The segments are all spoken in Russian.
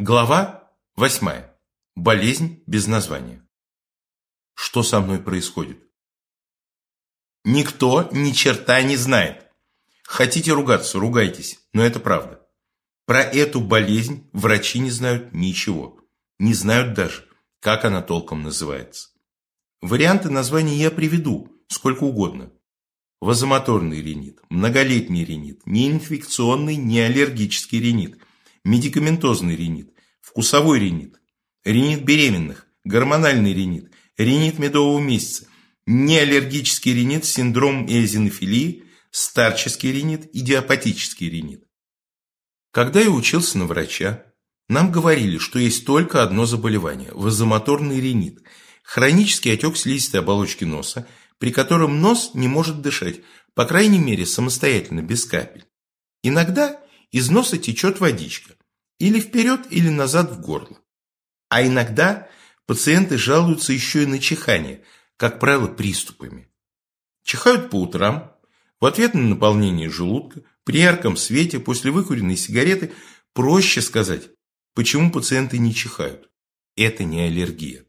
Глава 8. Болезнь без названия. Что со мной происходит? Никто ни черта не знает. Хотите ругаться, ругайтесь, но это правда. Про эту болезнь врачи не знают ничего. Не знают даже, как она толком называется. Варианты названий я приведу, сколько угодно. Вазомоторный ринит, многолетний ринит, неинфекционный, неаллергический ринит – медикаментозный ринит, вкусовой ринит, ринит беременных, гормональный ринит, ринит медового месяца, неаллергический ринит с синдромом эозинофилии, старческий ринит, идиопатический ринит. Когда я учился на врача, нам говорили, что есть только одно заболевание – вазомоторный ринит, хронический отек слизистой оболочки носа, при котором нос не может дышать, по крайней мере самостоятельно, без капель. Иногда из носа течет водичка, или вперед, или назад в горло. А иногда пациенты жалуются еще и на чихание, как правило, приступами. Чихают по утрам, в ответ на наполнение желудка, при ярком свете, после выкуренной сигареты, проще сказать, почему пациенты не чихают. Это не аллергия.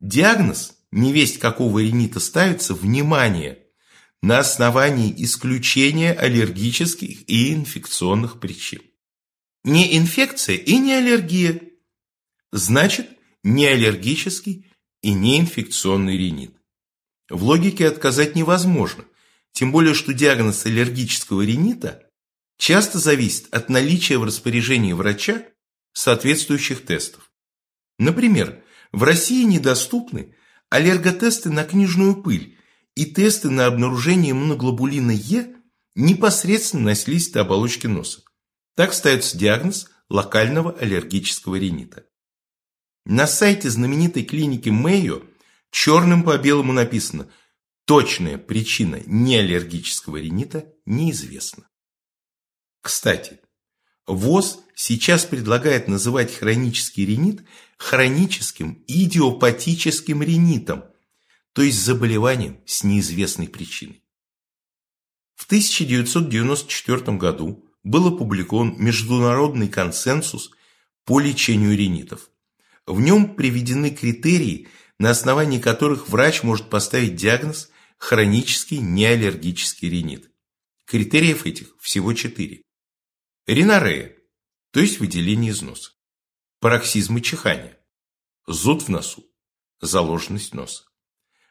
Диагноз, не весть какого ринита ставится, внимание, на основании исключения аллергических и инфекционных причин. Не инфекция и не аллергия. Значит, не аллергический и не инфекционный ринит. В логике отказать невозможно, тем более, что диагноз аллергического ринита часто зависит от наличия в распоряжении врача соответствующих тестов. Например, в России недоступны аллерготесты на книжную пыль и тесты на обнаружение иммуноглобулина Е непосредственно на слизистой оболочке носа. Так ставится диагноз локального аллергического ринита. На сайте знаменитой клиники Мэйо черным по белому написано «Точная причина неаллергического ринита неизвестна». Кстати, ВОЗ сейчас предлагает называть хронический ринит хроническим идиопатическим ринитом, то есть заболеванием с неизвестной причиной. В 1994 году был опубликован международный консенсус по лечению ринитов. В нем приведены критерии, на основании которых врач может поставить диагноз хронический неаллергический ринит. Критериев этих всего четыре. Ринорея, то есть выделение из носа. Пароксизмы чихания. Зуд в носу. Заложенность носа.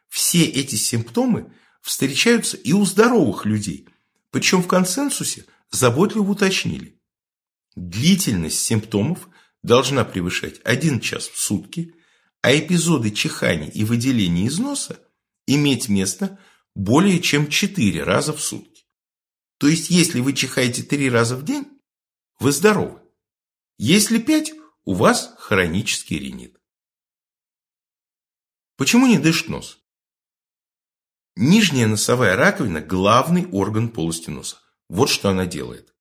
Все эти симптомы встречаются и у здоровых людей, причем в консенсусе – заботливо уточнили. Длительность симптомов должна превышать 1 час в сутки, а эпизоды чихания и выделения из носа иметь место более чем 4 раза в сутки. То есть, если вы чихаете 3 раза в день, вы здоровы. Если 5, у вас хронический ринит. Почему не дышит нос? Нижняя носовая раковина – главный орган полости носа. Вот что она делает.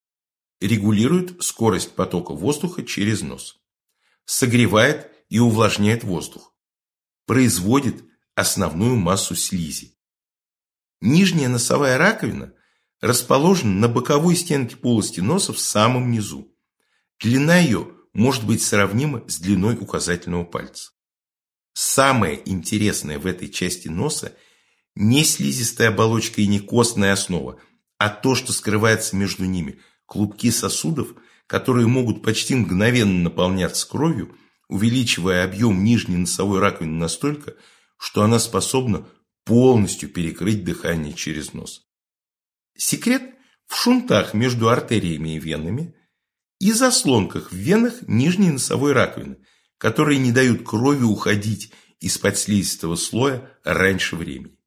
Регулирует скорость потока воздуха через нос. Согревает и увлажняет воздух. Производит основную массу слизи. Нижняя носовая раковина расположена на боковой стенке полости носа в самом низу. Длина ее может быть сравнима с длиной указательного пальца. Самое интересное в этой части носа не слизистая оболочка и не костная основа, а то, что скрывается между ними, клубки сосудов, которые могут почти мгновенно наполняться кровью, увеличивая объем нижней носовой раковины настолько, что она способна полностью перекрыть дыхание через нос. Секрет в шунтах между артериями и венами и заслонках в венах нижней носовой раковины, которые не дают крови уходить из-под слизистого слоя раньше времени.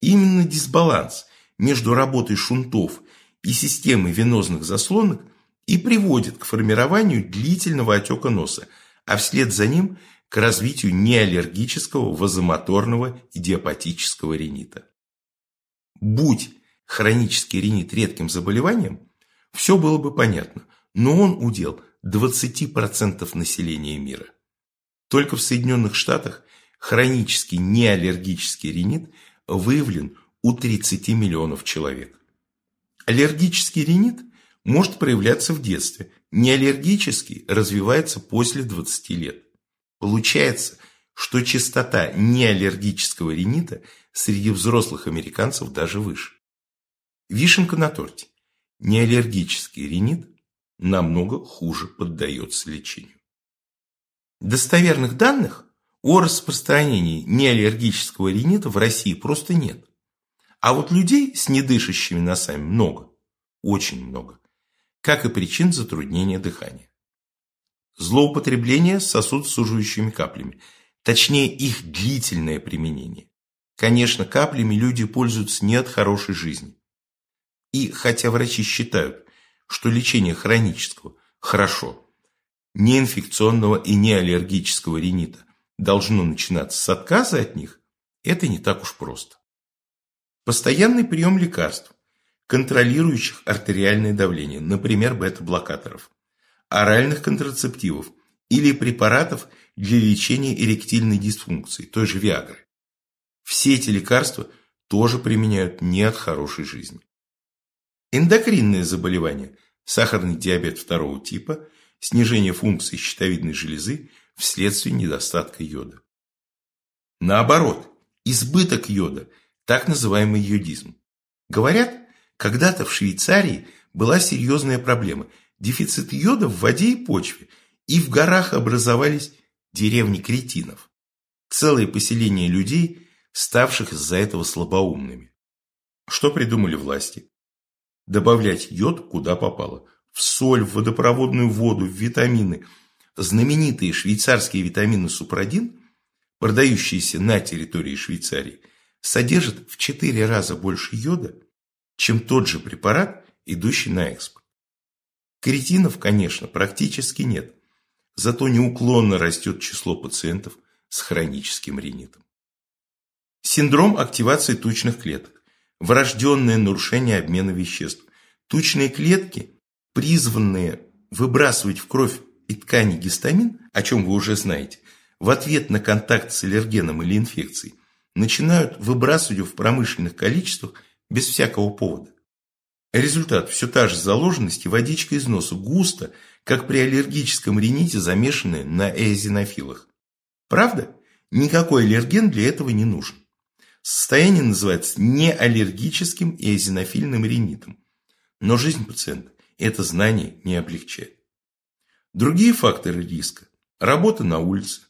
Именно дисбаланс – между работой шунтов и системой венозных заслонок и приводит к формированию длительного отека носа, а вслед за ним к развитию неаллергического вазомоторного идиопатического ринита. Будь хронический ринит редким заболеванием, все было бы понятно, но он удел 20% населения мира. Только в Соединенных Штатах хронический неаллергический ринит выявлен у 30 миллионов человек. Аллергический ринит может проявляться в детстве, Неаллергический развивается после 20 лет. Получается, что частота неаллергического ринита среди взрослых американцев даже выше. Вишенка на торте. Неаллергический ринит намного хуже поддается лечению. Достоверных данных о распространении неаллергического ринита в России просто нет. А вот людей с недышащими носами много, очень много, как и причин затруднения дыхания. Злоупотребление сосудосуживающими каплями, точнее их длительное применение. Конечно, каплями люди пользуются не от хорошей жизни. И хотя врачи считают, что лечение хронического хорошо, неинфекционного и неаллергического ринита должно начинаться с отказа от них, это не так уж просто. Постоянный прием лекарств, контролирующих артериальное давление, например, бета-блокаторов, оральных контрацептивов или препаратов для лечения эректильной дисфункции, той же Виагры. Все эти лекарства тоже применяют не от хорошей жизни. Эндокринные заболевания, сахарный диабет второго типа, снижение функции щитовидной железы вследствие недостатка йода. Наоборот, избыток йода, так называемый йодизм. Говорят, когда-то в Швейцарии была серьезная проблема – дефицит йода в воде и почве, и в горах образовались деревни кретинов. Целые поселения людей, ставших из-за этого слабоумными. Что придумали власти? добавлять йод куда попало. В соль, в водопроводную воду, в витамины. Знаменитые швейцарские витамины Супрадин, продающиеся на территории Швейцарии, содержат в 4 раза больше йода, чем тот же препарат, идущий на экспорт. Кретинов, конечно, практически нет, зато неуклонно растет число пациентов с хроническим ринитом. Синдром активации тучных клеток врожденное нарушение обмена веществ. Тучные клетки, призванные выбрасывать в кровь и ткани гистамин, о чем вы уже знаете, в ответ на контакт с аллергеном или инфекцией, начинают выбрасывать его в промышленных количествах без всякого повода. Результат – все та же заложенность и водичка из носа, густо, как при аллергическом рините, замешанная на эозинофилах. Правда? Никакой аллерген для этого не нужен. Состояние называется неаллергическим эозинофильным ринитом. Но жизнь пациента это знание не облегчает. Другие факторы риска – работа на улице,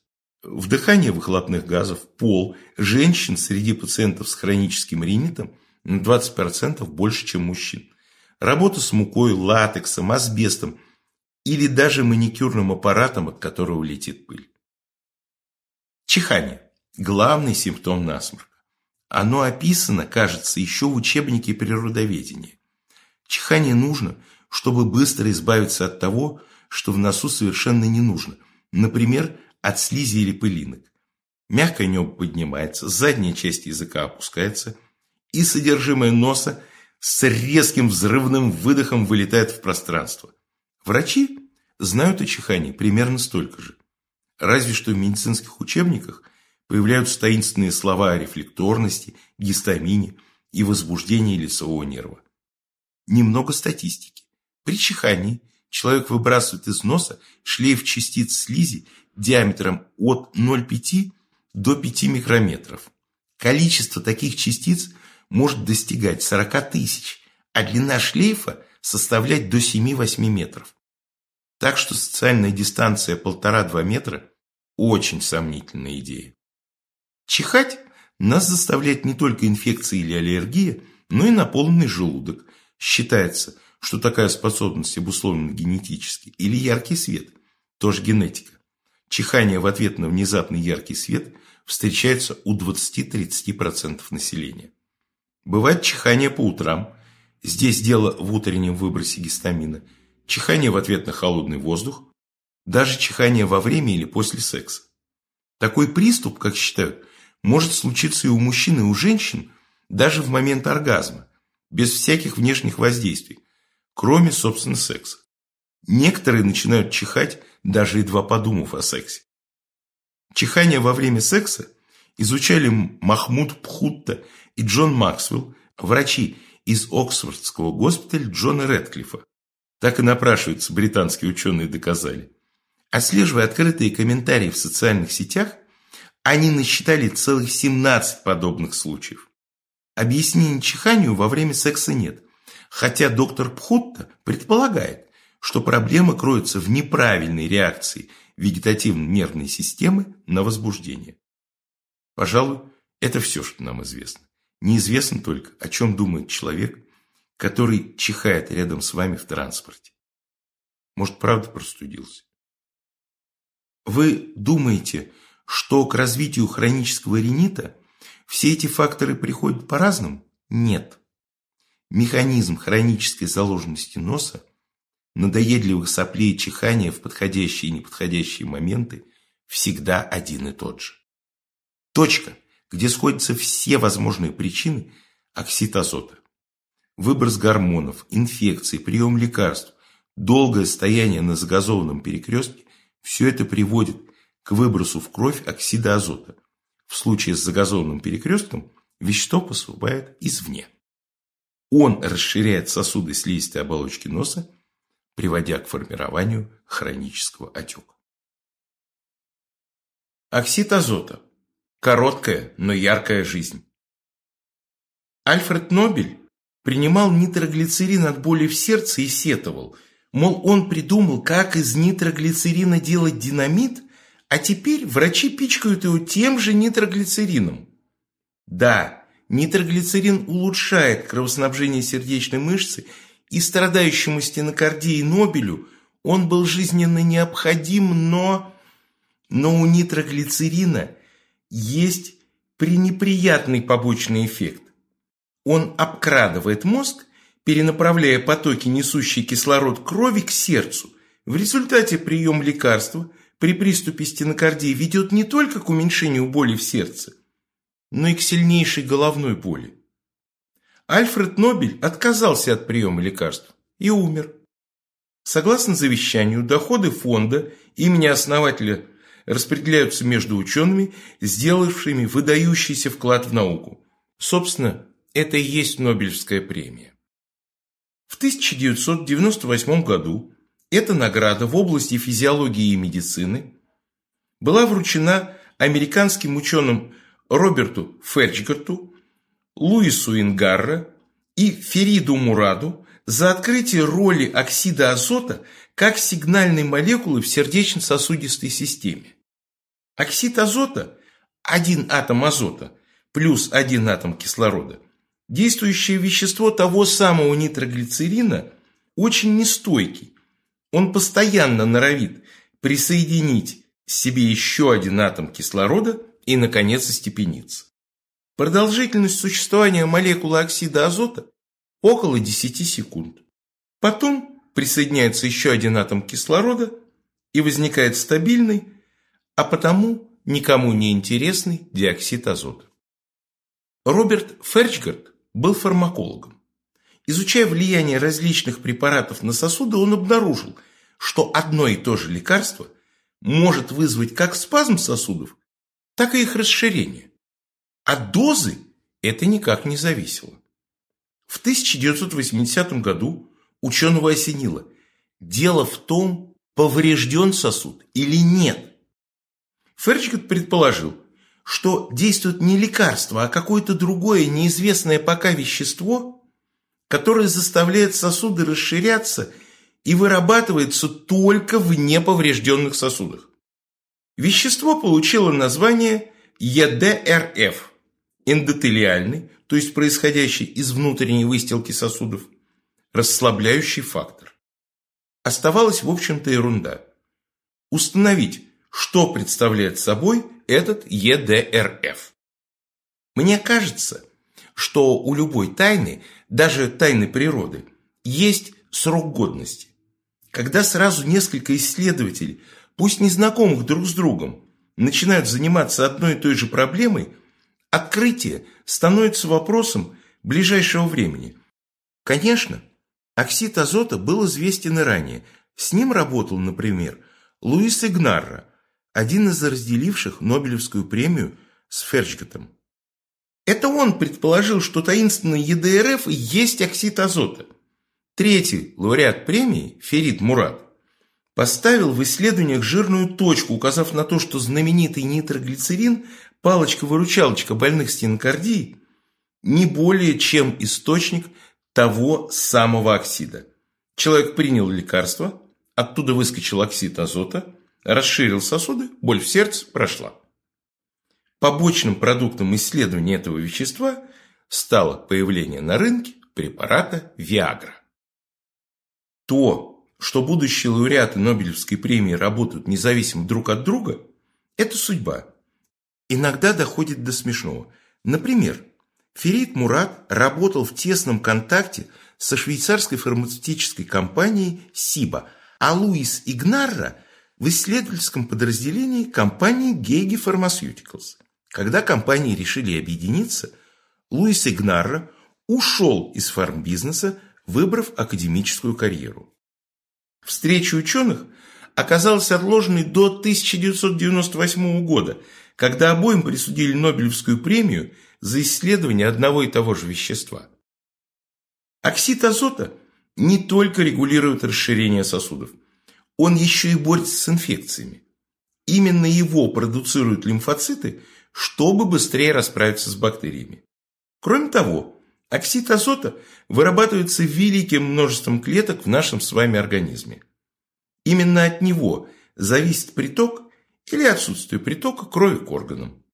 вдыхание выхлопных газов, пол, женщин среди пациентов с хроническим ринитом на 20% больше, чем мужчин, работа с мукой, латексом, асбестом или даже маникюрным аппаратом, от которого летит пыль. Чихание – главный симптом насморка. Оно описано, кажется, еще в учебнике природоведения. Чихание нужно, чтобы быстро избавиться от того, что в носу совершенно не нужно, например, от слизи или пылинок. Мягкое небо поднимается, задняя часть языка опускается, и содержимое носа с резким взрывным выдохом вылетает в пространство. Врачи знают о чихании примерно столько же. Разве что в медицинских учебниках – Появляются таинственные слова о рефлекторности, гистамине и возбуждении лицевого нерва. Немного статистики. При чихании человек выбрасывает из носа шлейф частиц слизи диаметром от 0,5 до 5 микрометров. Количество таких частиц может достигать 40 тысяч, а длина шлейфа составлять до 7-8 метров. Так что социальная дистанция 1,5-2 метра – очень сомнительная идея. Чихать нас заставляет не только инфекция или аллергия, но и наполненный желудок. Считается, что такая способность обусловлена генетически. Или яркий свет, тоже генетика. Чихание в ответ на внезапный яркий свет встречается у 20-30% населения. Бывает чихание по утрам. Здесь дело в утреннем выбросе гистамина. Чихание в ответ на холодный воздух. Даже чихание во время или после секса. Такой приступ, как считают, может случиться и у мужчин, и у женщин, даже в момент оргазма, без всяких внешних воздействий, кроме, собственно, секса. Некоторые начинают чихать, даже едва подумав о сексе. Чихание во время секса изучали Махмуд Пхутта и Джон Максвелл, врачи из Оксфордского госпиталя Джона Редклифа. Так и напрашиваются, британские ученые доказали. Отслеживая открытые комментарии в социальных сетях, они насчитали целых 17 подобных случаев. Объяснений чиханию во время секса нет, хотя доктор Пхутта предполагает, что проблема кроется в неправильной реакции вегетативно-нервной системы на возбуждение. Пожалуй, это все, что нам известно. Неизвестно только, о чем думает человек, который чихает рядом с вами в транспорте. Может, правда простудился? Вы думаете, что к развитию хронического ринита все эти факторы приходят по-разному? Нет. Механизм хронической заложенности носа, надоедливых соплей и чихания в подходящие и неподходящие моменты всегда один и тот же. Точка, где сходятся все возможные причины оксид азота. Выброс гормонов, инфекции, прием лекарств, долгое стояние на загазованном перекрестке – все это приводит к выбросу в кровь оксида азота. В случае с загазованным перекрестком вещество поступает извне. Он расширяет сосуды слизистой оболочки носа, приводя к формированию хронического отека. Оксид азота. Короткая, но яркая жизнь. Альфред Нобель принимал нитроглицерин от боли в сердце и сетовал, мол, он придумал, как из нитроглицерина делать динамит, а теперь врачи пичкают его тем же нитроглицерином. Да, нитроглицерин улучшает кровоснабжение сердечной мышцы, и страдающему стенокардией Нобелю он был жизненно необходим, но... Но у нитроглицерина есть пренеприятный побочный эффект. Он обкрадывает мозг, перенаправляя потоки, несущие кислород крови к сердцу. В результате прием лекарства при приступе стенокардии ведет не только к уменьшению боли в сердце, но и к сильнейшей головной боли. Альфред Нобель отказался от приема лекарств и умер. Согласно завещанию, доходы фонда имени основателя распределяются между учеными, сделавшими выдающийся вклад в науку. Собственно, это и есть Нобелевская премия. В 1998 году эта награда в области физиологии и медицины была вручена американским ученым Роберту Ферчгарту, Луису Ингарра и Фериду Мураду за открытие роли оксида азота как сигнальной молекулы в сердечно-сосудистой системе. Оксид азота – один атом азота плюс один атом кислорода Действующее вещество того самого нитроглицерина очень нестойкий. Он постоянно норовит присоединить себе еще один атом кислорода и, наконец, остепениться. Продолжительность существования молекулы оксида азота около 10 секунд. Потом присоединяется еще один атом кислорода и возникает стабильный, а потому никому не интересный диоксид азота. Роберт Ферчгард был фармакологом. Изучая влияние различных препаратов на сосуды, он обнаружил, что одно и то же лекарство может вызвать как спазм сосудов, так и их расширение. От дозы это никак не зависело. В 1980 году ученого осенило. Дело в том, поврежден сосуд или нет. Ферчгет предположил, что действует не лекарство, а какое-то другое неизвестное пока вещество, которое заставляет сосуды расширяться и вырабатывается только в неповрежденных сосудах. Вещество получило название ЕДРФ – эндотелиальный, то есть происходящий из внутренней выстилки сосудов, расслабляющий фактор. Оставалась, в общем-то, ерунда. Установить, что представляет собой этот ЕДРФ. Мне кажется, что у любой тайны, даже тайны природы, есть срок годности. Когда сразу несколько исследователей, пусть незнакомых друг с другом, начинают заниматься одной и той же проблемой, открытие становится вопросом ближайшего времени. Конечно, оксид азота был известен и ранее. С ним работал, например, Луис Игнарро, один из разделивших Нобелевскую премию с Ферчготом. Это он предположил, что таинственный ЕДРФ есть оксид азота. Третий лауреат премии, Ферид Мурат, поставил в исследованиях жирную точку, указав на то, что знаменитый нитроглицерин, палочка-выручалочка больных стенокардией, не более чем источник того самого оксида. Человек принял лекарство, оттуда выскочил оксид азота, расширил сосуды, боль в сердце прошла. Побочным продуктом исследования этого вещества стало появление на рынке препарата Виагра. То, что будущие лауреаты Нобелевской премии работают независимо друг от друга, это судьба. Иногда доходит до смешного. Например, Ферит Мурат работал в тесном контакте со швейцарской фармацевтической компанией Сиба, а Луис Игнарра в исследовательском подразделении компании Гейги Pharmaceuticals. Когда компании решили объединиться, Луис Игнарра ушел из фармбизнеса, выбрав академическую карьеру. Встреча ученых оказалась отложенной до 1998 года, когда обоим присудили Нобелевскую премию за исследование одного и того же вещества. Оксид азота не только регулирует расширение сосудов, он еще и борется с инфекциями. Именно его продуцируют лимфоциты, чтобы быстрее расправиться с бактериями. Кроме того, оксид азота вырабатывается великим множеством клеток в нашем с вами организме. Именно от него зависит приток или отсутствие притока крови к органам.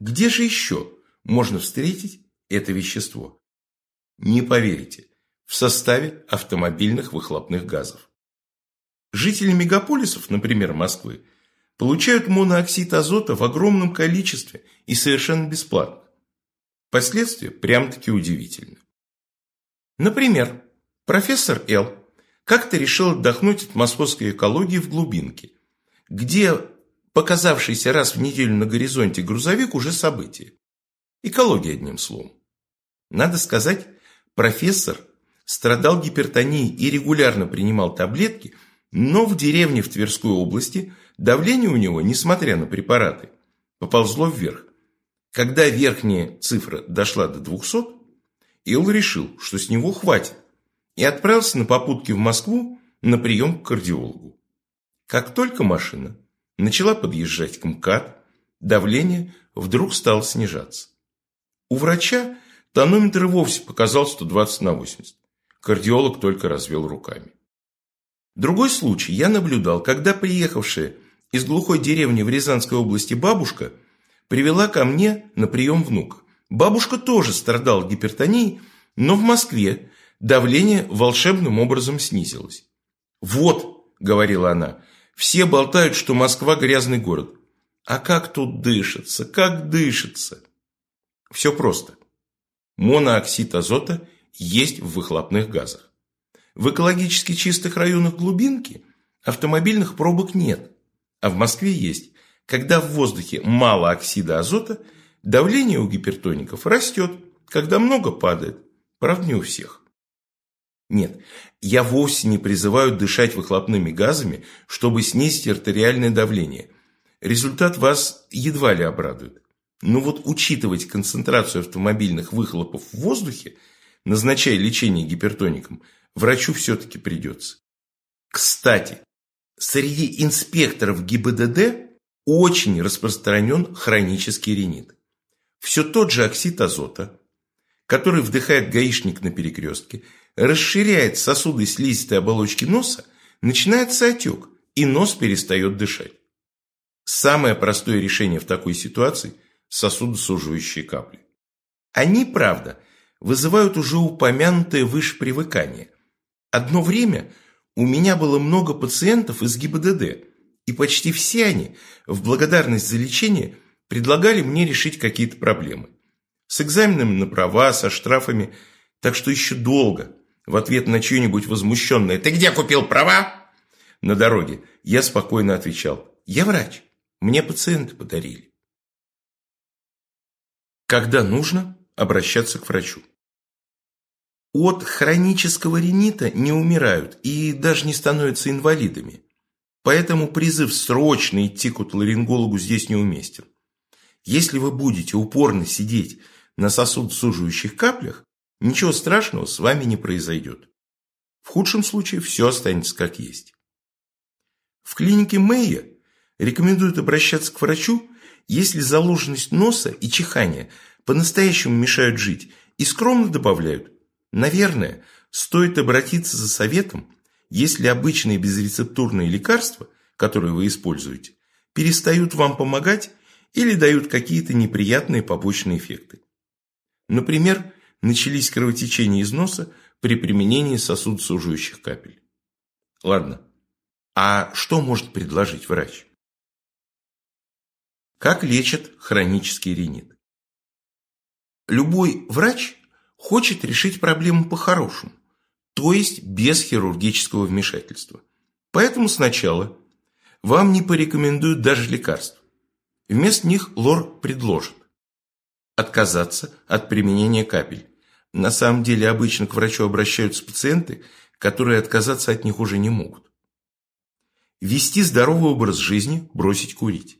Где же еще можно встретить это вещество? Не поверите, в составе автомобильных выхлопных газов. Жители мегаполисов, например, Москвы, получают монооксид азота в огромном количестве и совершенно бесплатно. Последствия прям-таки удивительны. Например, профессор Л. как-то решил отдохнуть от московской экологии в глубинке, где показавшийся раз в неделю на горизонте грузовик уже событие. Экология, одним словом. Надо сказать, профессор страдал гипертонией и регулярно принимал таблетки, но в деревне в Тверской области давление у него, несмотря на препараты, поползло вверх. Когда верхняя цифра дошла до 200, Ил решил, что с него хватит, и отправился на попутки в Москву на прием к кардиологу. Как только машина начала подъезжать к МКАД, давление вдруг стало снижаться. У врача тонометр и вовсе показал 120 на 80. Кардиолог только развел руками. Другой случай я наблюдал, когда приехавшая из глухой деревни в Рязанской области бабушка привела ко мне на прием внука. Бабушка тоже страдала гипертонией, но в Москве давление волшебным образом снизилось. «Вот», — говорила она, — «все болтают, что Москва грязный город. А как тут дышится, как дышится?» Все просто. Монооксид азота есть в выхлопных газах. В экологически чистых районах глубинки автомобильных пробок нет, а в Москве есть. Когда в воздухе мало оксида азота, давление у гипертоников растет, когда много падает. Правда, не у всех. Нет, я вовсе не призываю дышать выхлопными газами, чтобы снизить артериальное давление. Результат вас едва ли обрадует. Но вот учитывать концентрацию автомобильных выхлопов в воздухе, назначая лечение гипертоникам, врачу все-таки придется. Кстати, среди инспекторов ГИБДД очень распространен хронический ринит. Все тот же оксид азота, который вдыхает гаишник на перекрестке, расширяет сосуды слизистой оболочки носа, начинается отек, и нос перестает дышать. Самое простое решение в такой ситуации – сосудосуживающие капли. Они, правда, вызывают уже упомянутое выше привыкание. Одно время у меня было много пациентов из ГИБДД, и почти все они, в благодарность за лечение, предлагали мне решить какие-то проблемы. С экзаменами на права, со штрафами, так что еще долго, в ответ на чье-нибудь возмущенное «Ты где купил права?» На дороге я спокойно отвечал «Я врач, мне пациенты подарили». Когда нужно обращаться к врачу. От хронического ринита не умирают и даже не становятся инвалидами. Поэтому призыв срочно идти к отоларингологу здесь неуместен. Если вы будете упорно сидеть на сосудосуживающих каплях, ничего страшного с вами не произойдет. В худшем случае все останется как есть. В клинике Мэйя рекомендуют обращаться к врачу, если заложенность носа и чихание по-настоящему мешают жить, и скромно добавляют, наверное, стоит обратиться за советом, если обычные безрецептурные лекарства, которые вы используете, перестают вам помогать или дают какие-то неприятные побочные эффекты. Например, начались кровотечения из носа при применении сосудосуживающих капель. Ладно, а что может предложить врач? Как лечат хронический ринит? Любой врач хочет решить проблему по-хорошему, то есть без хирургического вмешательства. Поэтому сначала вам не порекомендуют даже лекарств. Вместо них лор предложит отказаться от применения капель. На самом деле обычно к врачу обращаются пациенты, которые отказаться от них уже не могут. Вести здоровый образ жизни, бросить курить.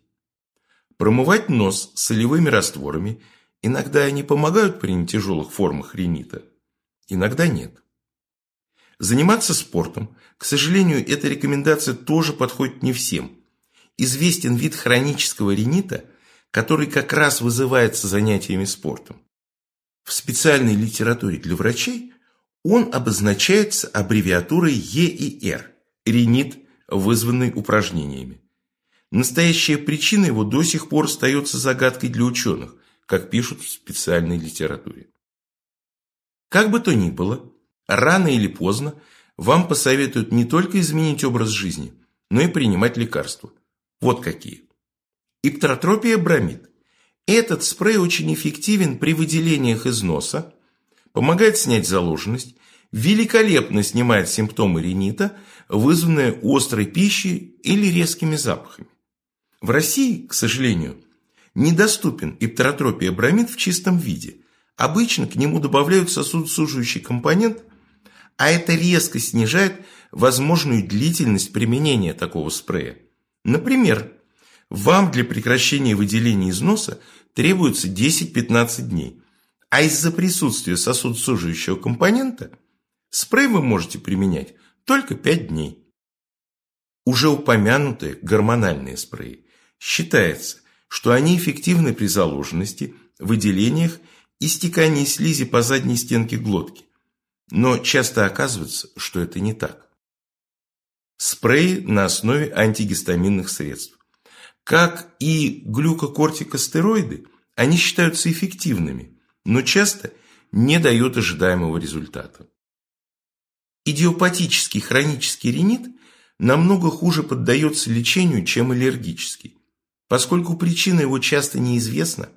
Промывать нос солевыми растворами. Иногда они помогают при нетяжелых формах ринита, иногда нет. Заниматься спортом. К сожалению, эта рекомендация тоже подходит не всем. Известен вид хронического ринита, который как раз вызывается занятиями спортом. В специальной литературе для врачей он обозначается аббревиатурой ЕИР – ринит, вызванный упражнениями. Настоящая причина его до сих пор остается загадкой для ученых, как пишут в специальной литературе. Как бы то ни было, рано или поздно вам посоветуют не только изменить образ жизни, но и принимать лекарства. Вот какие. Иптотропия бромид. Этот спрей очень эффективен при выделениях из носа, помогает снять заложенность, великолепно снимает симптомы ринита, вызванные острой пищей или резкими запахами. В России, к сожалению, недоступен иптотропия бромид в чистом виде. Обычно к нему добавляют сосудосуживающий компонент, а это резко снижает возможную длительность применения такого спрея. Например, вам для прекращения выделения из носа требуется 10-15 дней, а из-за присутствия сосудосуживающего компонента спрей вы можете применять только 5 дней. Уже упомянутые гормональные спреи. Считается, что они эффективны при заложенности, выделениях и стекании слизи по задней стенке глотки. Но часто оказывается, что это не так. Спреи на основе антигистаминных средств. Как и глюкокортикостероиды, они считаются эффективными, но часто не дают ожидаемого результата. Идиопатический хронический ринит намного хуже поддается лечению, чем аллергический. Поскольку причина его часто неизвестна,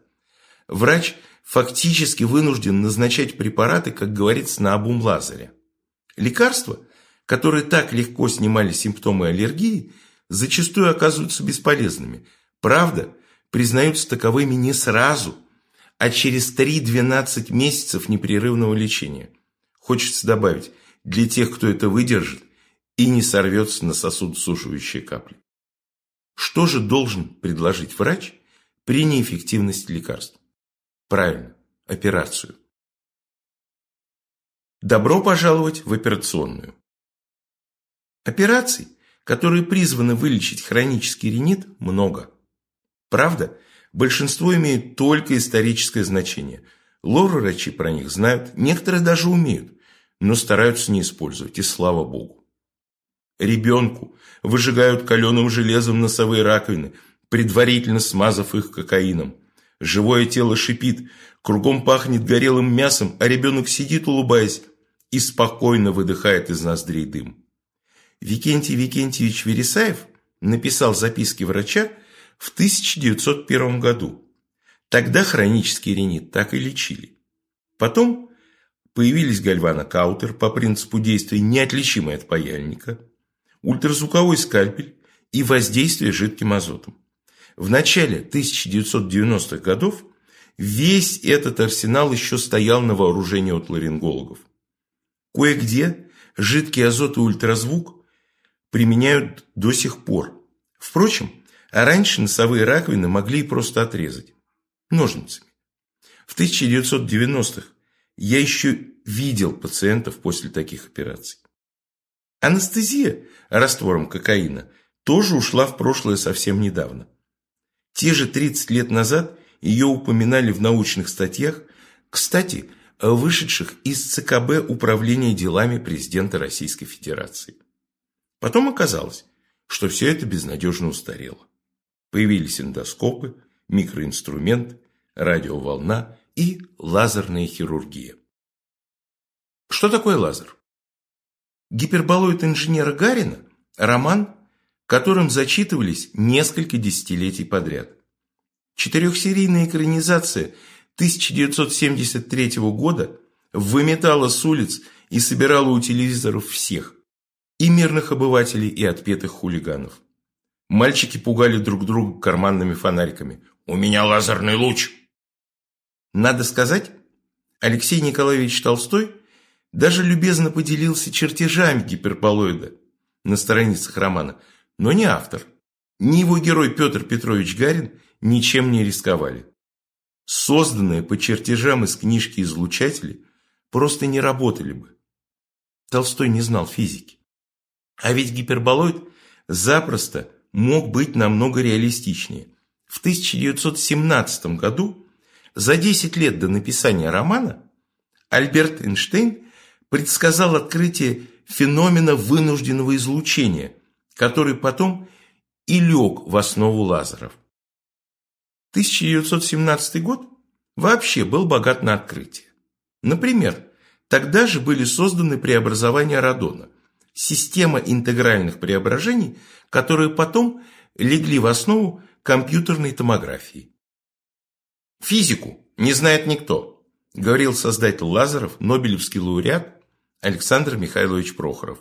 врач фактически вынужден назначать препараты, как говорится, на обум лазаря. Лекарства, которые так легко снимали симптомы аллергии, зачастую оказываются бесполезными. Правда, признаются таковыми не сразу, а через 3-12 месяцев непрерывного лечения. Хочется добавить, для тех, кто это выдержит и не сорвется на сосудосуживающие капли. Что же должен предложить врач при неэффективности лекарств? Правильно, операцию. Добро пожаловать в операционную. Операций, которые призваны вылечить хронический ринит, много. Правда, большинство имеют только историческое значение. Лор-врачи про них знают, некоторые даже умеют, но стараются не использовать, и слава богу. Ребенку выжигают каленым железом носовые раковины, предварительно смазав их кокаином. Живое тело шипит, кругом пахнет горелым мясом, а ребенок сидит, улыбаясь, и спокойно выдыхает из ноздрей дым. Викентий Викентьевич Вересаев написал записки врача в 1901 году. Тогда хронический ринит так и лечили. Потом появились гальванокаутер по принципу действия неотличимый от паяльника – ультразвуковой скальпель и воздействие жидким азотом. В начале 1990-х годов весь этот арсенал еще стоял на вооружении от ларингологов. Кое-где жидкий азот и ультразвук применяют до сих пор. Впрочем, раньше носовые раковины могли просто отрезать. Ножницами. В 1990-х я еще видел пациентов после таких операций. Анестезия раствором кокаина тоже ушла в прошлое совсем недавно. Те же 30 лет назад ее упоминали в научных статьях, кстати, вышедших из ЦКБ Управления делами президента Российской Федерации. Потом оказалось, что все это безнадежно устарело. Появились эндоскопы, микроинструмент, радиоволна и лазерная хирургия. Что такое лазер? Гиперболоид инженера Гарина – роман, которым зачитывались несколько десятилетий подряд. Четырехсерийная экранизация 1973 года выметала с улиц и собирала у телевизоров всех – и мирных обывателей, и отпетых хулиганов. Мальчики пугали друг друга карманными фонариками. «У меня лазерный луч!» Надо сказать, Алексей Николаевич Толстой даже любезно поделился чертежами гиперболоида на страницах романа, но не автор. Ни его герой Петр Петрович Гарин ничем не рисковали. Созданные по чертежам из книжки излучатели просто не работали бы. Толстой не знал физики. А ведь гиперболоид запросто мог быть намного реалистичнее. В 1917 году, за 10 лет до написания романа, Альберт Эйнштейн предсказал открытие феномена вынужденного излучения, который потом и лег в основу лазеров. 1917 год вообще был богат на открытия. Например, тогда же были созданы преобразования радона – система интегральных преображений, которые потом легли в основу компьютерной томографии. Физику не знает никто, говорил создатель лазеров, Нобелевский лауреат Александр Михайлович Прохоров.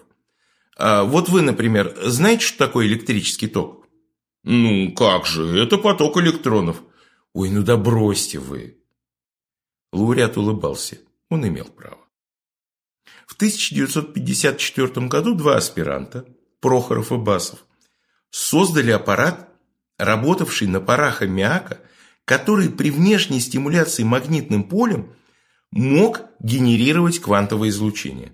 А вот вы, например, знаете, что такое электрический ток? Ну, как же, это поток электронов. Ой, ну да бросьте вы. Лауреат улыбался, он имел право. В 1954 году два аспиранта, Прохоров и Басов, создали аппарат, работавший на парах аммиака, который при внешней стимуляции магнитным полем мог генерировать квантовое излучение.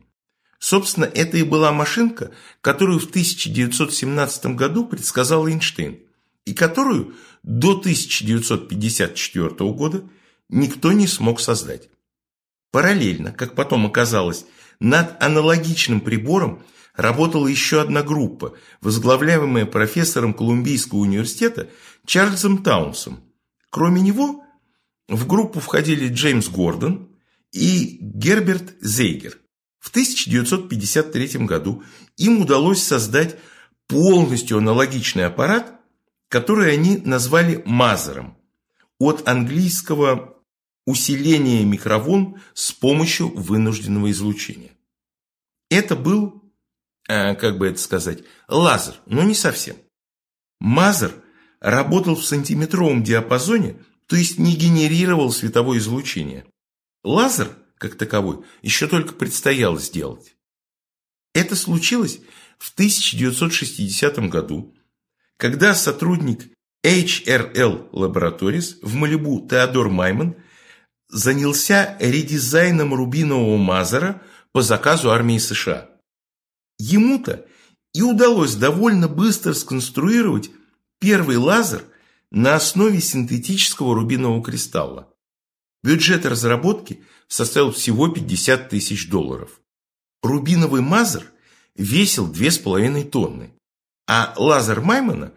Собственно, это и была машинка, которую в 1917 году предсказал Эйнштейн, и которую до 1954 года никто не смог создать. Параллельно, как потом оказалось, над аналогичным прибором работала еще одна группа, возглавляемая профессором Колумбийского университета Чарльзом Таунсом. Кроме него, в группу входили Джеймс Гордон и Герберт Зейгер. В 1953 году им удалось создать полностью аналогичный аппарат, который они назвали Мазером, от английского усиление микроволн с помощью вынужденного излучения. Это был, э, как бы это сказать, лазер, но не совсем. Мазер работал в сантиметровом диапазоне, то есть не генерировал световое излучение. Лазер, как таковой, еще только предстояло сделать. Это случилось в 1960 году, когда сотрудник HRL Laboratories в Малибу Теодор Майман занялся редизайном рубинового мазера по заказу армии США. Ему-то и удалось довольно быстро сконструировать первый лазер на основе синтетического рубинового кристалла. Бюджет разработки составил всего 50 тысяч долларов. Рубиновый мазер весил 2,5 тонны, а лазер Маймана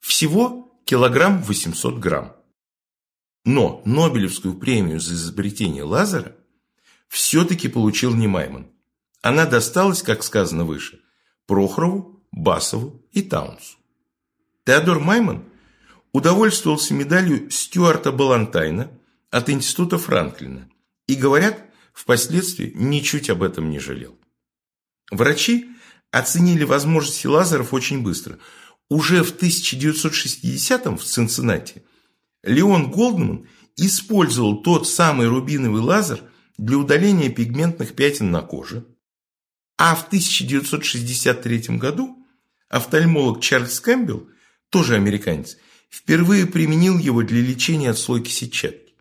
всего килограмм 800 грамм. Но Нобелевскую премию за изобретение лазера все-таки получил не Майман. Она досталась, как сказано выше, Прохорову, Басову и Таунсу. Теодор Майман удовольствовался медалью Стюарта Балантайна от Института Франклина и, говорят, впоследствии ничуть об этом не жалел. Врачи оценили возможности лазеров очень быстро. Уже в 1960-м в Цинциннати Леон Голдман использовал тот самый рубиновый лазер для удаления пигментных пятен на коже, а в 1963 году офтальмолог Чарльз Кэмпбелл, тоже американец, впервые применил его для лечения отслойки сетчатки.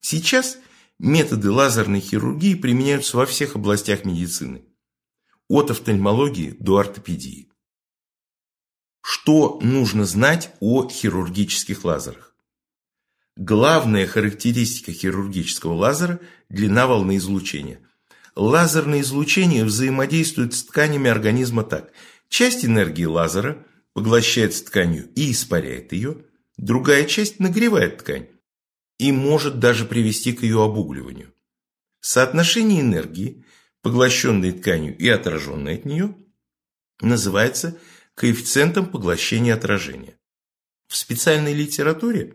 Сейчас методы лазерной хирургии применяются во всех областях медицины. от офтальмологии до ортопедии. Что нужно знать о хирургических лазерах? Главная характеристика хирургического лазера – длина волны излучения. Лазерное излучение взаимодействует с тканями организма так. Часть энергии лазера поглощается тканью и испаряет ее, другая часть нагревает ткань и может даже привести к ее обугливанию. Соотношение энергии, поглощенной тканью и отраженной от нее, называется коэффициентом поглощения отражения. В специальной литературе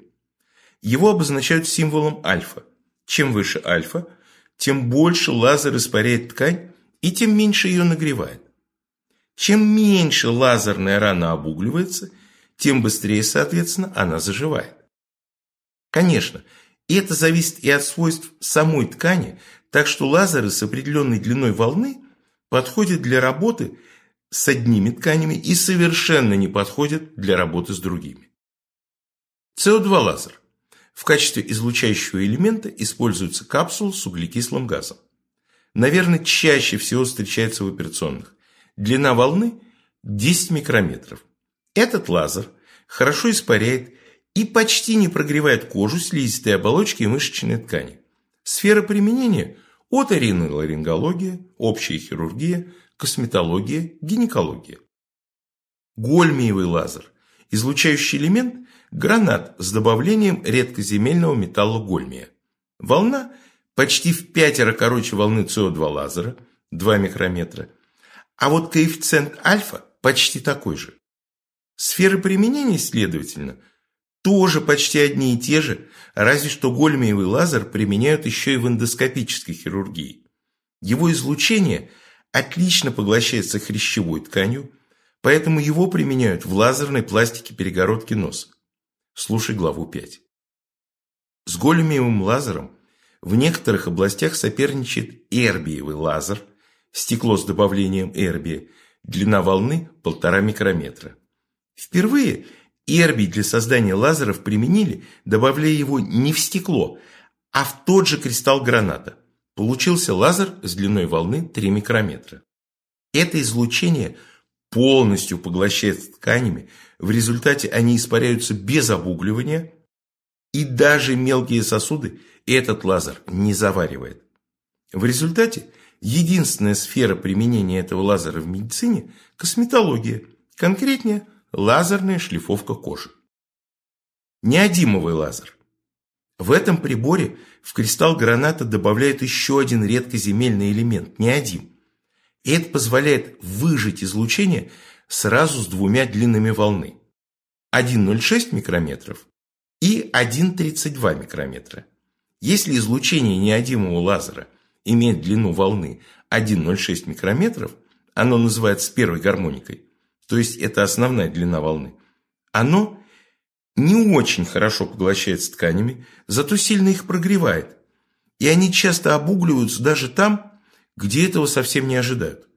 его обозначают символом альфа. Чем выше альфа, тем больше лазер испаряет ткань и тем меньше ее нагревает. Чем меньше лазерная рана обугливается, тем быстрее, соответственно, она заживает. Конечно, это зависит и от свойств самой ткани, так что лазеры с определенной длиной волны подходят для работы с одними тканями и совершенно не подходят для работы с другими. СО2 лазер. В качестве излучающего элемента используется капсула с углекислым газом. Наверное, чаще всего встречается в операционных. Длина волны 10 микрометров. Этот лазер хорошо испаряет и почти не прогревает кожу, слизистые оболочки и мышечные ткани. Сфера применения – оториноларингология, общая хирургия, косметология, гинекология. Гольмиевый лазер – излучающий элемент – гранат с добавлением редкоземельного металла гольмия. Волна почти в пятеро короче волны СО2 лазера – 2 микрометра, а вот коэффициент альфа почти такой же. Сферы применения, следовательно – тоже почти одни и те же, разве что гольмиевый лазер применяют еще и в эндоскопической хирургии. Его излучение отлично поглощается хрящевой тканью, поэтому его применяют в лазерной пластике перегородки носа. Слушай главу 5. С големиевым лазером в некоторых областях соперничает эрбиевый лазер, стекло с добавлением эрбия, длина волны полтора микрометра. Впервые Эрбий для создания лазеров применили, добавляя его не в стекло, а в тот же кристалл граната. Получился лазер с длиной волны 3 микрометра. Это излучение полностью поглощается тканями, в результате они испаряются без обугливания, и даже мелкие сосуды этот лазер не заваривает. В результате единственная сфера применения этого лазера в медицине – косметология, конкретнее лазерная шлифовка кожи. Неодимовый лазер. В этом приборе в кристалл граната добавляют еще один редкоземельный элемент – неодим. И это позволяет выжать излучение сразу с двумя длинами волны – 1,06 микрометров и 1,32 микрометра. Если излучение неодимого лазера имеет длину волны 1,06 микрометров, оно называется первой гармоникой, то есть это основная длина волны, оно не очень хорошо поглощается тканями, зато сильно их прогревает. И они часто обугливаются даже там, где этого совсем не ожидают.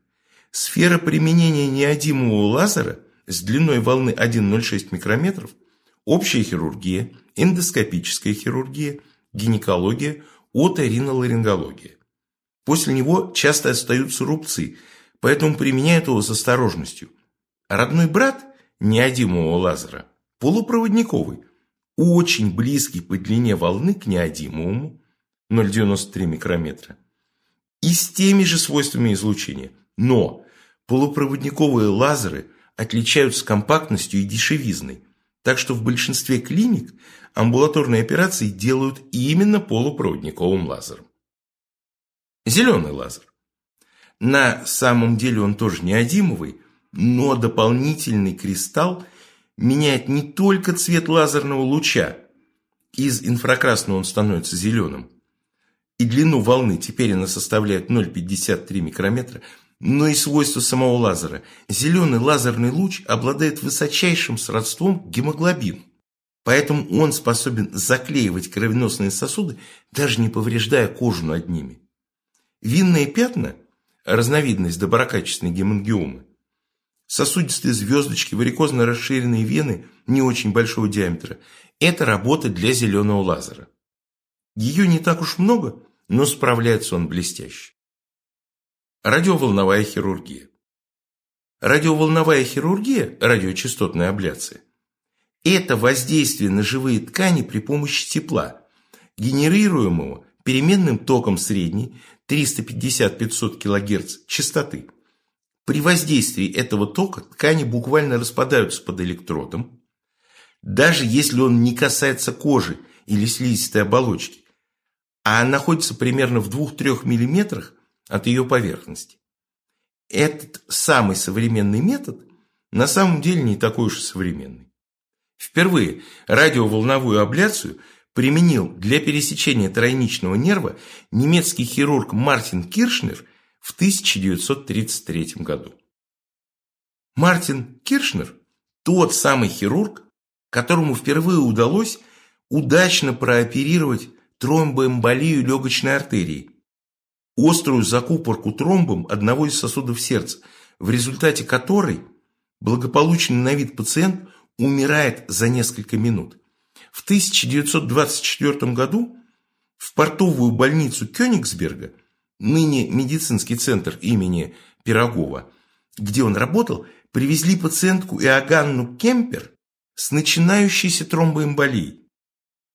Сфера применения неодимового лазера с длиной волны 1,06 микрометров – общая хирургия, эндоскопическая хирургия, гинекология, оториноларингология. После него часто остаются рубцы, поэтому применяют его с осторожностью – Родной брат неодимового лазера – полупроводниковый, очень близкий по длине волны к неодимовому 0,93 микрометра и с теми же свойствами излучения. Но полупроводниковые лазеры отличаются компактностью и дешевизной, так что в большинстве клиник амбулаторные операции делают именно полупроводниковым лазером. Зеленый лазер. На самом деле он тоже неодимовый, но дополнительный кристалл меняет не только цвет лазерного луча, из инфракрасного он становится зеленым, и длину волны теперь она составляет 0,53 микрометра, но и свойства самого лазера. Зеленый лазерный луч обладает высочайшим сродством к гемоглобину. Поэтому он способен заклеивать кровеносные сосуды, даже не повреждая кожу над ними. Винные пятна – разновидность доброкачественной гемангиомы, Сосудистые звездочки, варикозно расширенные вены не очень большого диаметра – это работа для зеленого лазера. Ее не так уж много, но справляется он блестяще. Радиоволновая хирургия. Радиоволновая хирургия, радиочастотная абляция, это воздействие на живые ткани при помощи тепла, генерируемого переменным током средней 350-500 кГц частоты. При воздействии этого тока ткани буквально распадаются под электродом, даже если он не касается кожи или слизистой оболочки, а находится примерно в 2-3 мм от ее поверхности. Этот самый современный метод на самом деле не такой уж и современный. Впервые радиоволновую абляцию применил для пересечения тройничного нерва немецкий хирург Мартин Киршнер в 1933 году. Мартин Киршнер – тот самый хирург, которому впервые удалось удачно прооперировать тромбоэмболию легочной артерии, острую закупорку тромбом одного из сосудов сердца, в результате которой благополучный на вид пациент умирает за несколько минут. В 1924 году в портовую больницу Кёнигсберга, ныне медицинский центр имени Пирогова, где он работал, привезли пациентку Иоганну Кемпер с начинающейся тромбоэмболией.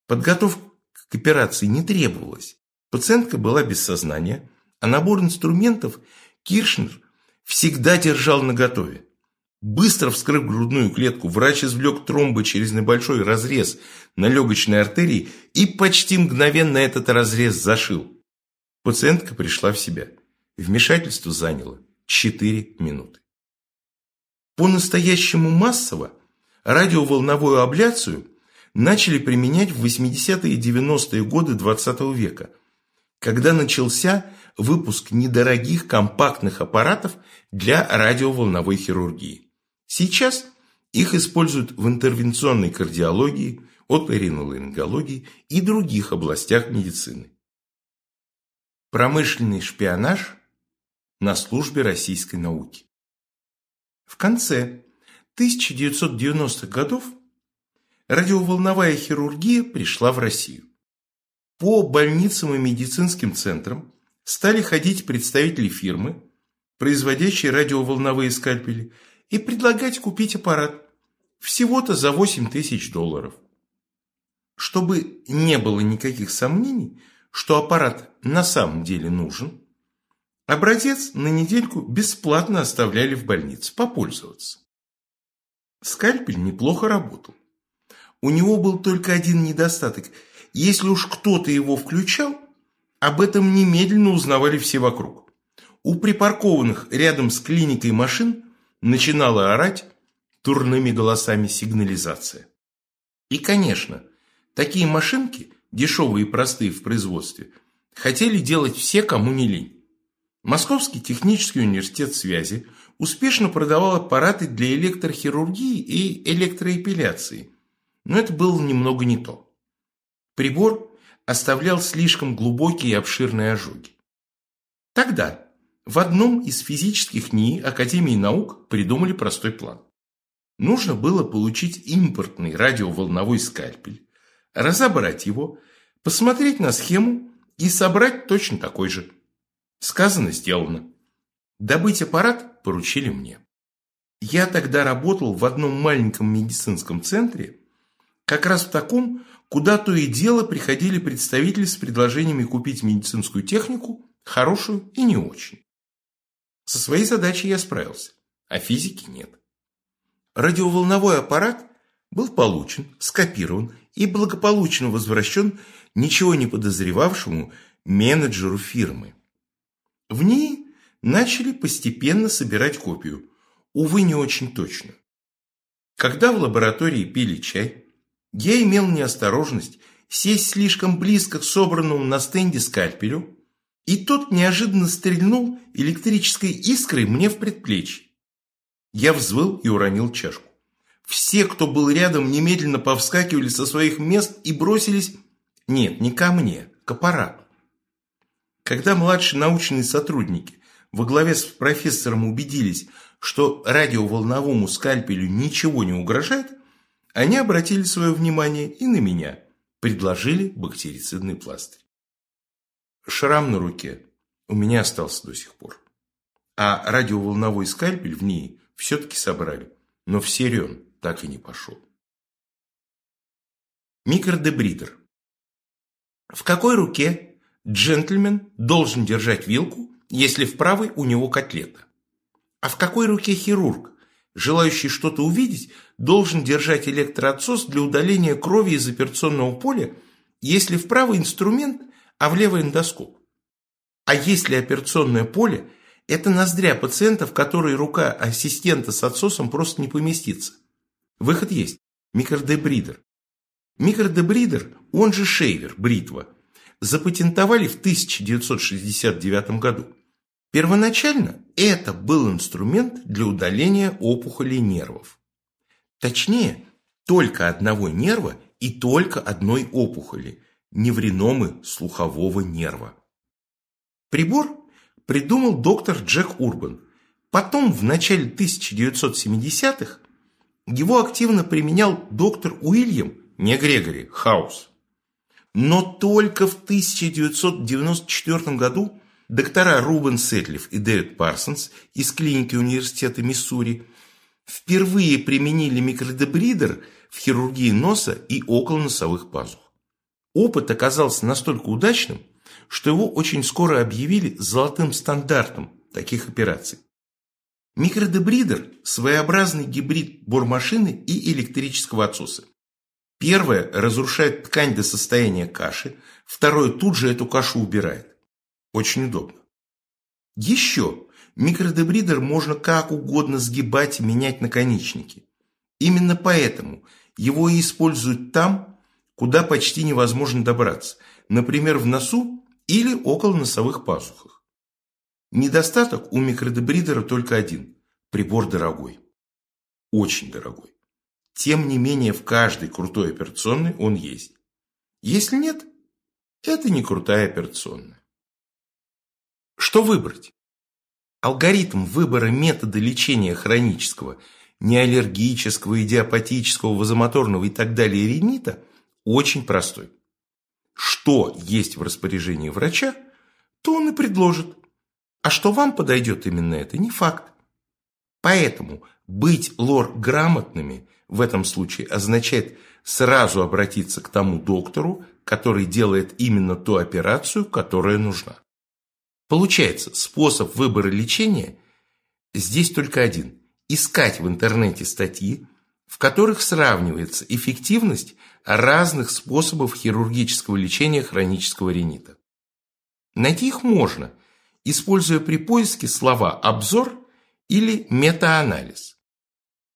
Подготовка к операции не требовалась. Пациентка была без сознания, а набор инструментов Киршнер всегда держал наготове. Быстро вскрыв грудную клетку, врач извлек тромбы через небольшой разрез на легочной артерии и почти мгновенно этот разрез зашил. Пациентка пришла в себя. Вмешательство заняло 4 минуты. По-настоящему массово радиоволновую абляцию начали применять в 80-е и 90-е годы XX -го века, когда начался выпуск недорогих компактных аппаратов для радиоволновой хирургии. Сейчас их используют в интервенционной кардиологии, оториноларингологии и других областях медицины. Промышленный шпионаж на службе российской науки. В конце 1990-х годов радиоволновая хирургия пришла в Россию. По больницам и медицинским центрам стали ходить представители фирмы, производящей радиоволновые скальпели, и предлагать купить аппарат всего-то за 8 тысяч долларов. Чтобы не было никаких сомнений, что аппарат на самом деле нужен, образец на недельку бесплатно оставляли в больнице попользоваться. Скальпель неплохо работал. У него был только один недостаток. Если уж кто-то его включал, об этом немедленно узнавали все вокруг. У припаркованных рядом с клиникой машин начинала орать турными голосами сигнализация. И, конечно, такие машинки, дешевые и простые в производстве, хотели делать все, кому не лень. Московский технический университет связи успешно продавал аппараты для электрохирургии и электроэпиляции, но это было немного не то. Прибор оставлял слишком глубокие и обширные ожоги. Тогда в одном из физических НИИ Академии наук придумали простой план. Нужно было получить импортный радиоволновой скальпель, разобрать его, посмотреть на схему и собрать точно такой же. Сказано, сделано. Добыть аппарат поручили мне. Я тогда работал в одном маленьком медицинском центре, как раз в таком, куда то и дело приходили представители с предложениями купить медицинскую технику, хорошую и не очень. Со своей задачей я справился, а физики нет. Радиоволновой аппарат был получен, скопирован и благополучно возвращен ничего не подозревавшему менеджеру фирмы. В ней начали постепенно собирать копию, увы, не очень точно. Когда в лаборатории пили чай, я имел неосторожность сесть слишком близко к собранному на стенде скальпелю и тот неожиданно стрельнул электрической искрой мне в предплечье. Я взвыл и уронил чашку. Все, кто был рядом, немедленно повскакивали со своих мест и бросились... Нет, не ко мне, к аппарату. Когда младшие научные сотрудники во главе с профессором убедились, что радиоволновому скальпелю ничего не угрожает, они обратили свое внимание и на меня, предложили бактерицидный пластырь. Шрам на руке у меня остался до сих пор. а радиоволновой скальпель в ней все-таки собрали, но в серию так и не пошел. Микродебридер. В какой руке джентльмен должен держать вилку, если в правой у него котлета? А в какой руке хирург, желающий что-то увидеть, должен держать электроотсос для удаления крови из операционного поля, если в правый инструмент, а в левый эндоскоп? А если операционное поле – это ноздря пациента, в которой рука ассистента с отсосом просто не поместится? Выход есть – микродебридер. Микродебридер, он же шейвер, бритва, запатентовали в 1969 году. Первоначально это был инструмент для удаления опухолей нервов. Точнее, только одного нерва и только одной опухоли – невриномы слухового нерва. Прибор придумал доктор Джек Урбан. Потом, в начале 1970-х, его активно применял доктор Уильям, не Грегори, Хаус. Но только в 1994 году доктора Рубен Сетлиф и Дэвид Парсонс из клиники университета Миссури впервые применили микродебридер в хирургии носа и околоносовых пазух. Опыт оказался настолько удачным, что его очень скоро объявили золотым стандартом таких операций. Микродебридер – своеобразный гибрид бормашины и электрического отсоса. Первое разрушает ткань до состояния каши, второе тут же эту кашу убирает. Очень удобно. Еще микродебридер можно как угодно сгибать и менять наконечники. Именно поэтому его и используют там, куда почти невозможно добраться, например, в носу или около носовых пазухах. Недостаток у микродебридера только один – прибор дорогой. Очень дорогой. Тем не менее, в каждой крутой операционной он есть. Если нет, это не крутая операционная. Что выбрать? Алгоритм выбора метода лечения хронического, неаллергического, идиопатического, вазомоторного и так далее ринита очень простой что есть в распоряжении врача, то он и предложит. А что вам подойдет именно это, не факт. Поэтому быть лор-грамотными в этом случае означает сразу обратиться к тому доктору, который делает именно ту операцию, которая нужна. Получается, способ выбора лечения здесь только один – искать в интернете статьи, в которых сравнивается эффективность разных способов хирургического лечения хронического ринита. Найти их можно, используя при поиске слова «обзор» или «метаанализ».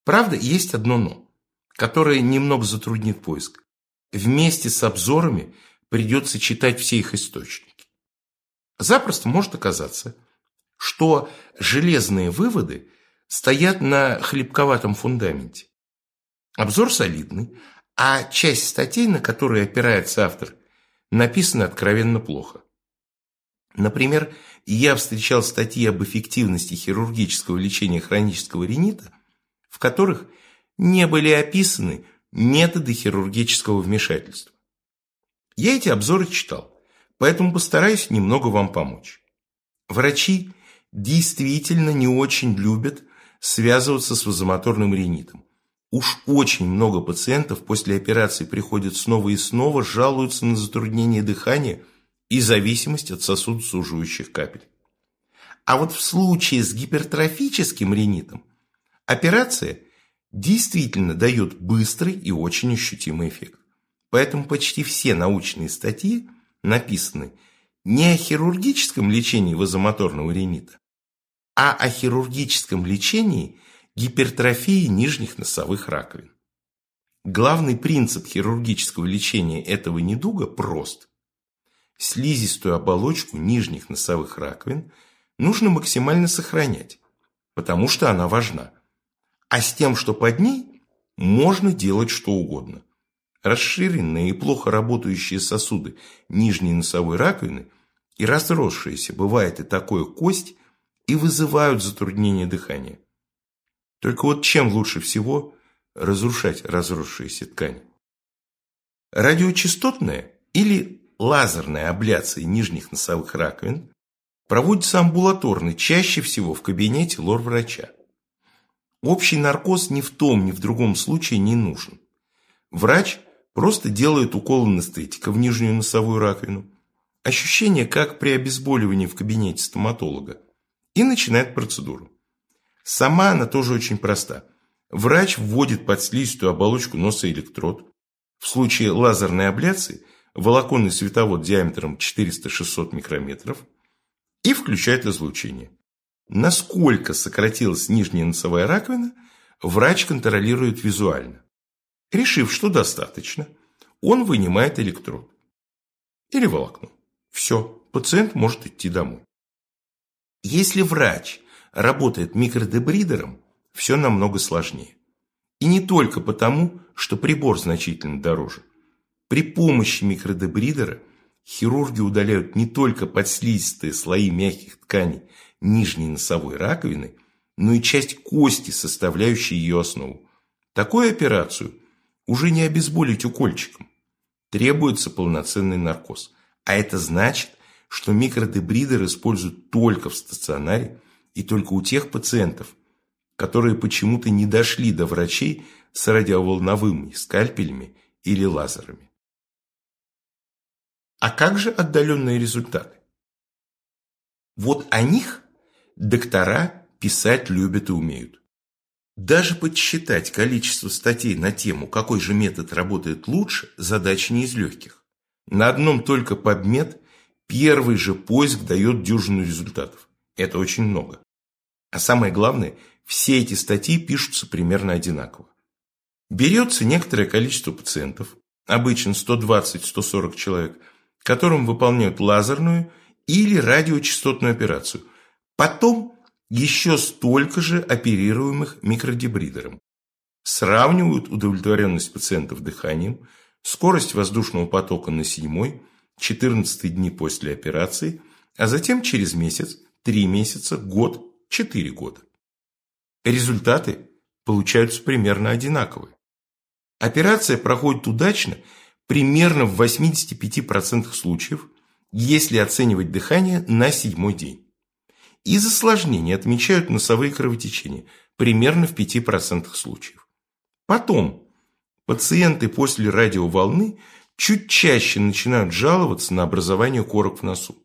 Правда, есть одно «но», которое немного затруднит поиск. Вместе с обзорами придется читать все их источники. Запросто может оказаться, что железные выводы стоят на хлебковатом фундаменте. Обзор солидный, а часть статей, на которые опирается автор, написана откровенно плохо. Например, я встречал статьи об эффективности хирургического лечения хронического ринита, в которых не были описаны методы хирургического вмешательства. Я эти обзоры читал, поэтому постараюсь немного вам помочь. Врачи действительно не очень любят связываться с вазомоторным ринитом. Уж очень много пациентов после операции приходят снова и снова, жалуются на затруднение дыхания и зависимость от сосудосуживающих капель. А вот в случае с гипертрофическим ринитом операция действительно дает быстрый и очень ощутимый эффект. Поэтому почти все научные статьи написаны не о хирургическом лечении вазомоторного ринита, а о хирургическом лечении гипертрофии нижних носовых раковин. Главный принцип хирургического лечения этого недуга прост. Слизистую оболочку нижних носовых раковин нужно максимально сохранять, потому что она важна. А с тем, что под ней, можно делать что угодно. Расширенные и плохо работающие сосуды нижней носовой раковины и разросшиеся, бывает и такое кость, и вызывают затруднение дыхания. Только вот чем лучше всего разрушать разросшиеся ткани? Радиочастотная или лазерная абляция нижних носовых раковин проводится амбулаторно, чаще всего в кабинете лор-врача. Общий наркоз ни в том, ни в другом случае не нужен. Врач просто делает укол анестетика в нижнюю носовую раковину, ощущение, как при обезболивании в кабинете стоматолога, и начинает процедуру. Сама она тоже очень проста. Врач вводит под слизистую оболочку носа электрод. В случае лазерной абляции волоконный световод диаметром 400-600 микрометров и включает излучение. Насколько сократилась нижняя носовая раковина, врач контролирует визуально. Решив, что достаточно, он вынимает электрод. Или волокно. Все, пациент может идти домой. Если врач работает микродебридером, все намного сложнее. И не только потому, что прибор значительно дороже. При помощи микродебридера хирурги удаляют не только подслизистые слои мягких тканей нижней носовой раковины, но и часть кости, составляющей ее основу. Такую операцию уже не обезболить укольчиком. Требуется полноценный наркоз. А это значит, что микродебридер используют только в стационаре и только у тех пациентов, которые почему-то не дошли до врачей с радиоволновыми скальпелями или лазерами. А как же отдаленные результаты? Вот о них доктора писать любят и умеют. Даже подсчитать количество статей на тему, какой же метод работает лучше, задача не из легких. На одном только подмет первый же поиск дает дюжину результатов. Это очень много. А самое главное, все эти статьи пишутся примерно одинаково. Берется некоторое количество пациентов, обычно 120-140 человек, которым выполняют лазерную или радиочастотную операцию. Потом еще столько же оперируемых микродебридером. Сравнивают удовлетворенность пациентов дыханием, скорость воздушного потока на 7 14 дни после операции, а затем через месяц, 3 месяца, год Четыре года. Результаты получаются примерно одинаковые. Операция проходит удачно примерно в 85% случаев, если оценивать дыхание на седьмой день. Из осложнений отмечают носовые кровотечения примерно в 5% случаев. Потом пациенты после радиоволны чуть чаще начинают жаловаться на образование корок в носу.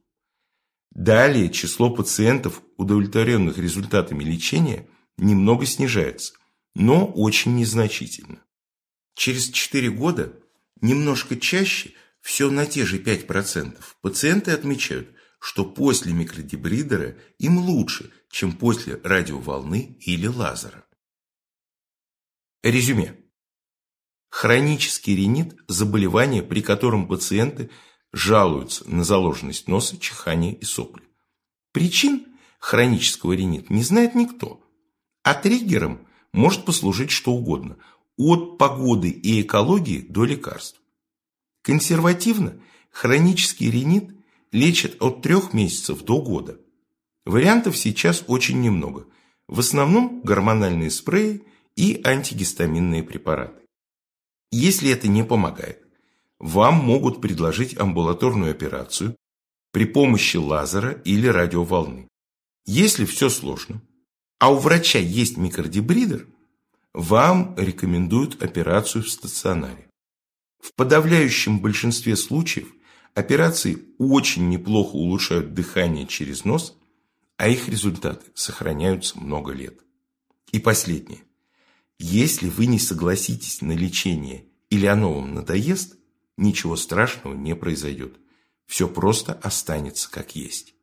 Далее число пациентов, удовлетворенных результатами лечения, немного снижается, но очень незначительно. Через 4 года, немножко чаще, все на те же 5%, пациенты отмечают, что после микродебридера им лучше, чем после радиоволны или лазера. Резюме. Хронический ринит – заболевание, при котором пациенты – жалуются на заложенность носа, чихание и сопли. Причин хронического ринита не знает никто, а триггером может послужить что угодно, от погоды и экологии до лекарств. Консервативно хронический ринит лечат от трех месяцев до года. Вариантов сейчас очень немного. В основном гормональные спреи и антигистаминные препараты. Если это не помогает, вам могут предложить амбулаторную операцию при помощи лазера или радиоволны. Если все сложно, а у врача есть микродебридер, вам рекомендуют операцию в стационаре. В подавляющем большинстве случаев операции очень неплохо улучшают дыхание через нос, а их результаты сохраняются много лет. И последнее. Если вы не согласитесь на лечение или оно вам надоест, ничего страшного не произойдет. Все просто останется как есть.